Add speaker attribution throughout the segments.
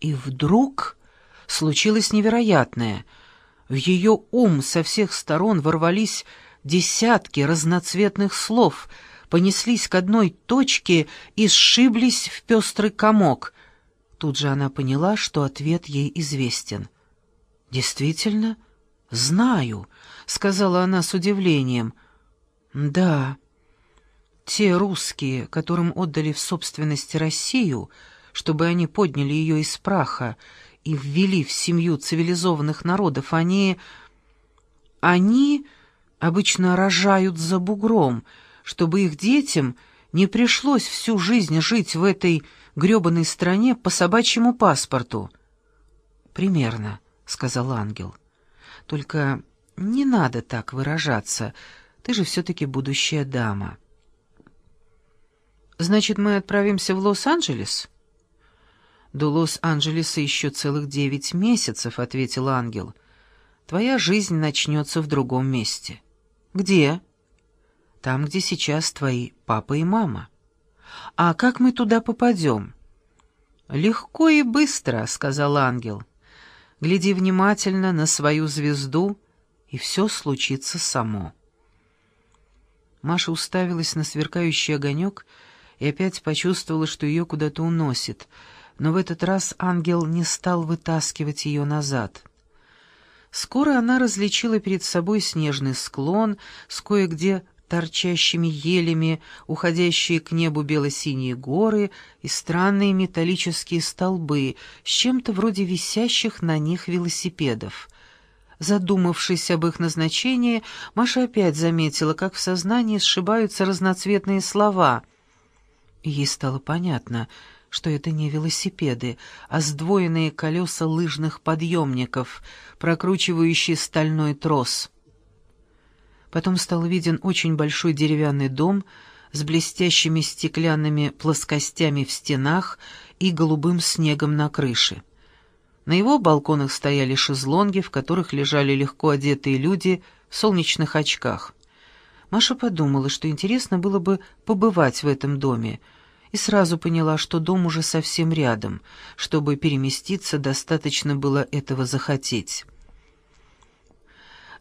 Speaker 1: И вдруг случилось невероятное. В ее ум со всех сторон ворвались десятки разноцветных слов, понеслись к одной точке и сшиблись в пестрый комок. Тут же она поняла, что ответ ей известен. «Действительно? Знаю», — сказала она с удивлением. «Да, те русские, которым отдали в собственность Россию, чтобы они подняли ее из праха и ввели в семью цивилизованных народов, они... они обычно рожают за бугром, чтобы их детям не пришлось всю жизнь жить в этой грёбаной стране по собачьему паспорту. «Примерно», — сказал ангел. «Только не надо так выражаться, ты же все-таки будущая дама». «Значит, мы отправимся в Лос-Анджелес?» «До Лос-Анджелеса еще целых девять месяцев», — ответил ангел. «Твоя жизнь начнется в другом месте». «Где?» «Там, где сейчас твои папа и мама». «А как мы туда попадем?» «Легко и быстро», — сказал ангел. «Гляди внимательно на свою звезду, и все случится само». Маша уставилась на сверкающий огонек и опять почувствовала, что ее куда-то уносит, но в этот раз ангел не стал вытаскивать ее назад. Скоро она различила перед собой снежный склон с кое-где торчащими елями, уходящие к небу бело-синие горы и странные металлические столбы с чем-то вроде висящих на них велосипедов. Задумавшись об их назначении, Маша опять заметила, как в сознании сшибаются разноцветные слова. ей стало понятно, что это не велосипеды, а сдвоенные колеса лыжных подъемников, прокручивающие стальной трос — Потом стал виден очень большой деревянный дом с блестящими стеклянными плоскостями в стенах и голубым снегом на крыше. На его балконах стояли шезлонги, в которых лежали легко одетые люди в солнечных очках. Маша подумала, что интересно было бы побывать в этом доме, и сразу поняла, что дом уже совсем рядом. Чтобы переместиться, достаточно было этого захотеть.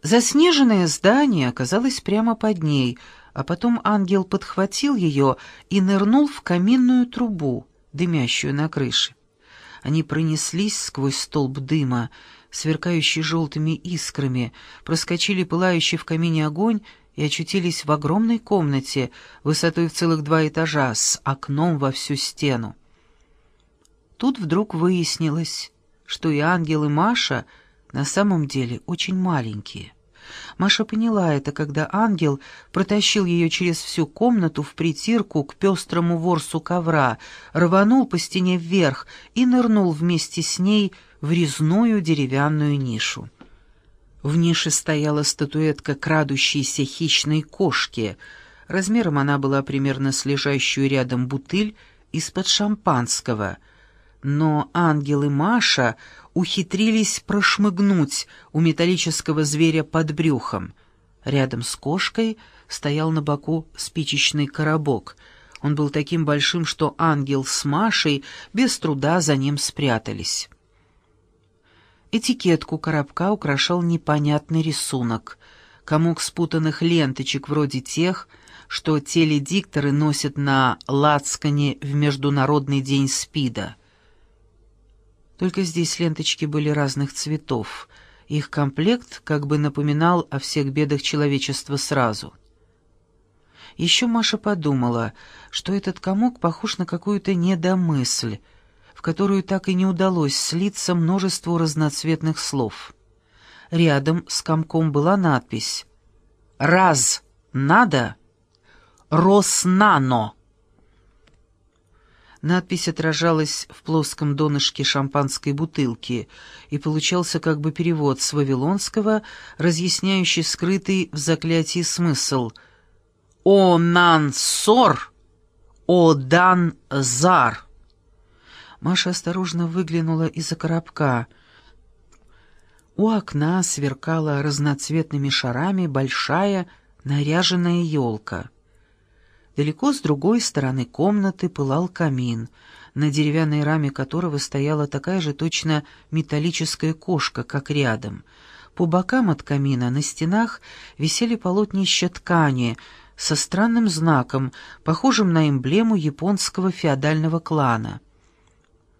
Speaker 1: Заснеженное здание оказалось прямо под ней, а потом ангел подхватил ее и нырнул в каминную трубу, дымящую на крыше. Они пронеслись сквозь столб дыма, сверкающий желтыми искрами, проскочили пылающий в камине огонь и очутились в огромной комнате, высотой в целых два этажа, с окном во всю стену. Тут вдруг выяснилось, что и ангел, и Маша на самом деле очень маленькие. Маша поняла это, когда ангел протащил ее через всю комнату в притирку к пестрому ворсу ковра, рванул по стене вверх и нырнул вместе с ней в резную деревянную нишу. В нише стояла статуэтка крадущейся хищной кошки. Размером она была примерно с лежащую рядом бутыль из-под шампанского. Но ангел и Маша ухитрились прошмыгнуть у металлического зверя под брюхом. Рядом с кошкой стоял на боку спичечный коробок. Он был таким большим, что ангел с Машей без труда за ним спрятались. Этикетку коробка украшал непонятный рисунок. Комок спутанных ленточек вроде тех, что теледикторы носят на лацкане в Международный день СПИДа. Только здесь ленточки были разных цветов. Их комплект как бы напоминал о всех бедах человечества сразу. Еще Маша подумала, что этот комок похож на какую-то недомысль, которую так и не удалось слиться множеству разноцветных слов. Рядом с комком была надпись «Раз надо, Роснано». Надпись отражалась в плоском донышке шампанской бутылки, и получался как бы перевод с вавилонского, разъясняющий скрытый в заклятии смысл «О нан Маша осторожно выглянула из-за коробка. У окна сверкала разноцветными шарами большая наряженная елка — Далеко с другой стороны комнаты пылал камин. на деревянной раме которого стояла такая же точно металлическая кошка, как рядом. По бокам от камина на стенах висели полотнища ткани со странным знаком, похожим на эмблему японского феодального клана —